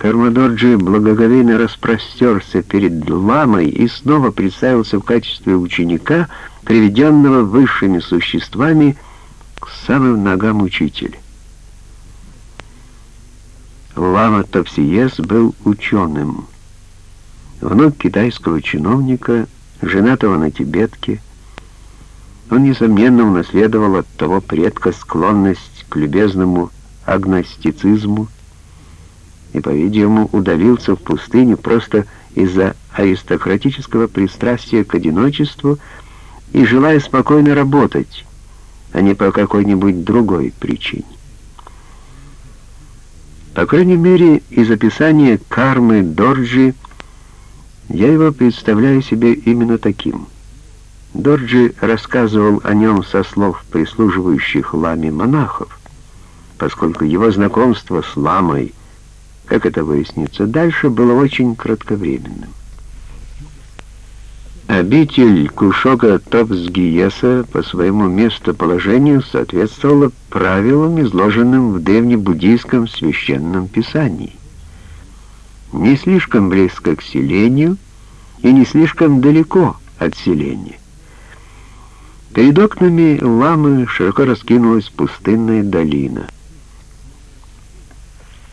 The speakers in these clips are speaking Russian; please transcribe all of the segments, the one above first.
Кармадорджи благоговейно распростерся перед ламой и снова представился в качестве ученика, приведенного высшими существами к самым ногам учителя. Лама Топсиес был ученым. Внук китайского чиновника, женатого на тибетке, он, несомненно, унаследовал от того предка склонность к любезному агностицизму и, по-видимому, удавился в пустыню просто из-за аристократического пристрастия к одиночеству и желая спокойно работать, а не по какой-нибудь другой причине. По крайней мере, из описания кармы Дорджи я его представляю себе именно таким. Дорджи рассказывал о нем со слов прислуживающих ламе монахов, поскольку его знакомство с ламой, как это выяснится дальше, было очень кратковременным. Обитель Кушока Топсгиеса по своему местоположению соответствовала правилам, изложенным в древнебуддийском священном писании. Не слишком близко к селению и не слишком далеко от селения. Перед окнами ламы широко раскинулась пустынная долина.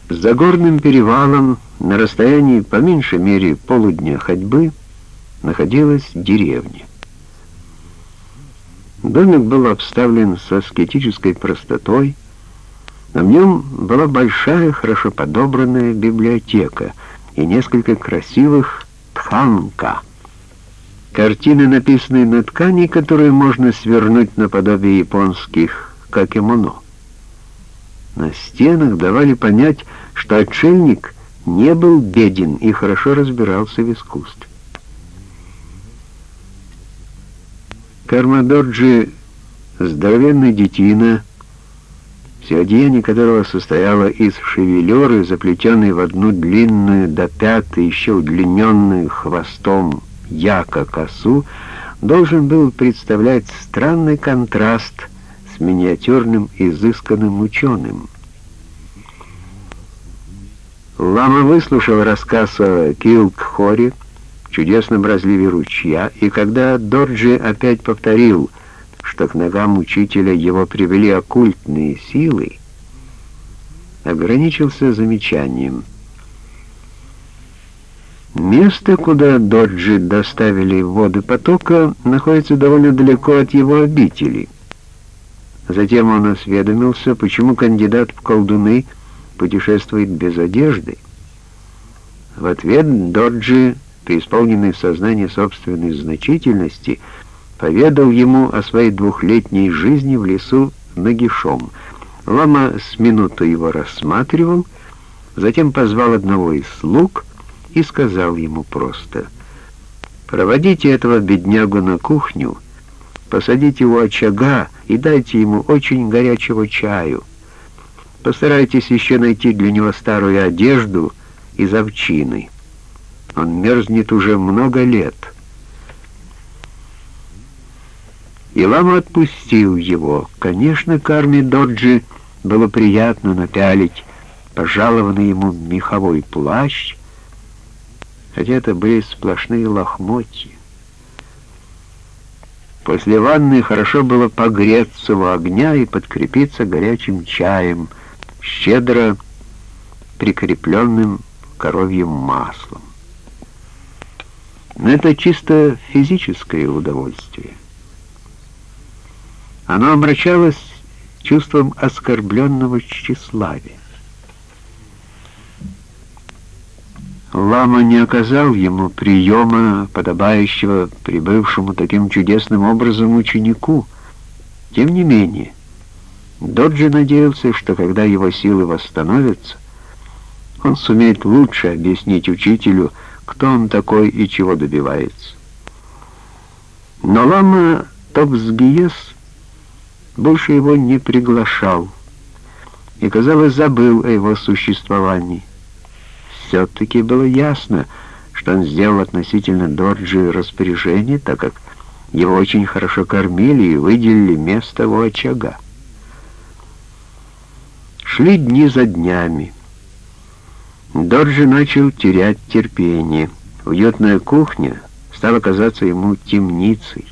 За горным перевалом на расстоянии по меньшей мере полудня ходьбы находилась деревня. Домик был обставлен со аскетической простотой, но в нем была большая, хорошо подобранная библиотека и несколько красивых тханка — Картины, написанные на ткани, которые можно свернуть наподобие японских какимоно. На стенах давали понять, что отшельник не был беден и хорошо разбирался в искусстве. Кармадорджи, здоровенный детина, все одеяние которого состояло из шевелюры, заплетенной в одну длинную до пятой, еще удлиненную хвостом Яка Косу должен был представлять странный контраст с миниатюрным изысканным ученым. Лама выслушал рассказ о Килкхоре, чудесном разливе ручья, и когда Дорджи опять повторил, что к ногам учителя его привели оккультные силы, ограничился замечанием — Место, куда Доджи доставили воды потока, находится довольно далеко от его обители. Затем он осведомился, почему кандидат в колдуны путешествует без одежды. В ответ Доджи, преисполненный сознание собственной значительности, поведал ему о своей двухлетней жизни в лесу нагишом. Лама с минуту его рассматривал, затем позвал одного из слуг — и сказал ему просто, «Проводите этого беднягу на кухню, посадите у очага и дайте ему очень горячего чаю. Постарайтесь еще найти для него старую одежду из овчины. Он мерзнет уже много лет». И лама отпустил его. Конечно, Карми Доджи было приятно напялить пожалованный ему меховой плащ, хотя это были сплошные лохмотья. После ванны хорошо было погреться у огня и подкрепиться горячим чаем, щедро прикрепленным коровьим маслом. Но это чисто физическое удовольствие. Оно омрачалось чувством оскорбленного тщеславия. Лама не оказал ему приема, подобающего прибывшему таким чудесным образом ученику. Тем не менее, Доджи надеялся, что когда его силы восстановятся, он сумеет лучше объяснить учителю, кто он такой и чего добивается. Но Лама Топсгиес больше его не приглашал и, казалось, забыл о его существовании все-таки было ясно, что он сделал относительно Дорджи распоряжение, так как его очень хорошо кормили и выделили место у очага. Шли дни за днями. Дорджи начал терять терпение. Уютная кухня стала казаться ему темницей.